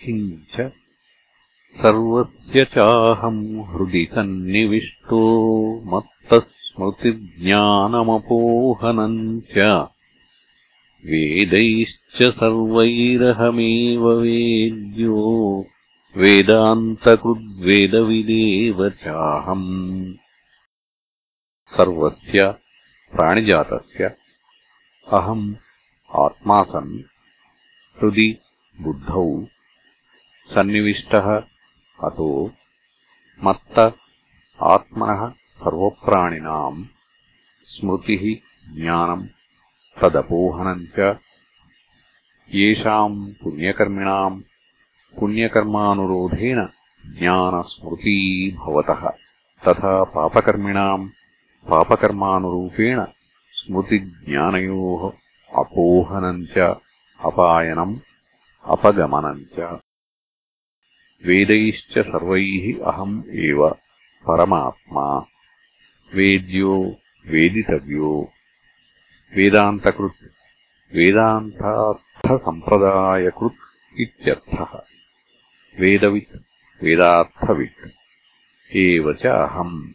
किम् च सर्वस्य चाहम् हृदि सन्निविष्टो मत्तस्मृतिज्ञानमपोहनम् च वेदैश्च सर्वैरहमेव वेद्यो वेदान्तकृद्वेदविदेव चाहम्। सर्वस्य प्राणिजातस्य अहम् आत्मा सन् हृदि बुद्धौ सन्निविष्टः अतो मत्त आत्मनः सर्वप्राणिनाम् स्मृतिः ज्ञानम् तदपोहनम् च येषाम् पुण्यकर्मिणाम् पुण्यकर्मानुरोधेन ज्ञानस्मृती भवतः तथा पापकर्मिणाम् पापकर्मानुरूपेण स्मृतिज्ञानयोः अपोहनम् च अपायनम् अपगमनम् च वेदैश्च सर्वैः अहम् एव परमात्मा। वेद्यो वेदितव्यो। वेदान्तकृत् वेदान्तार्थसम्प्रदायकृत् इत्यर्थः। वेदवित् वेदार्थवित्। एव च अहम्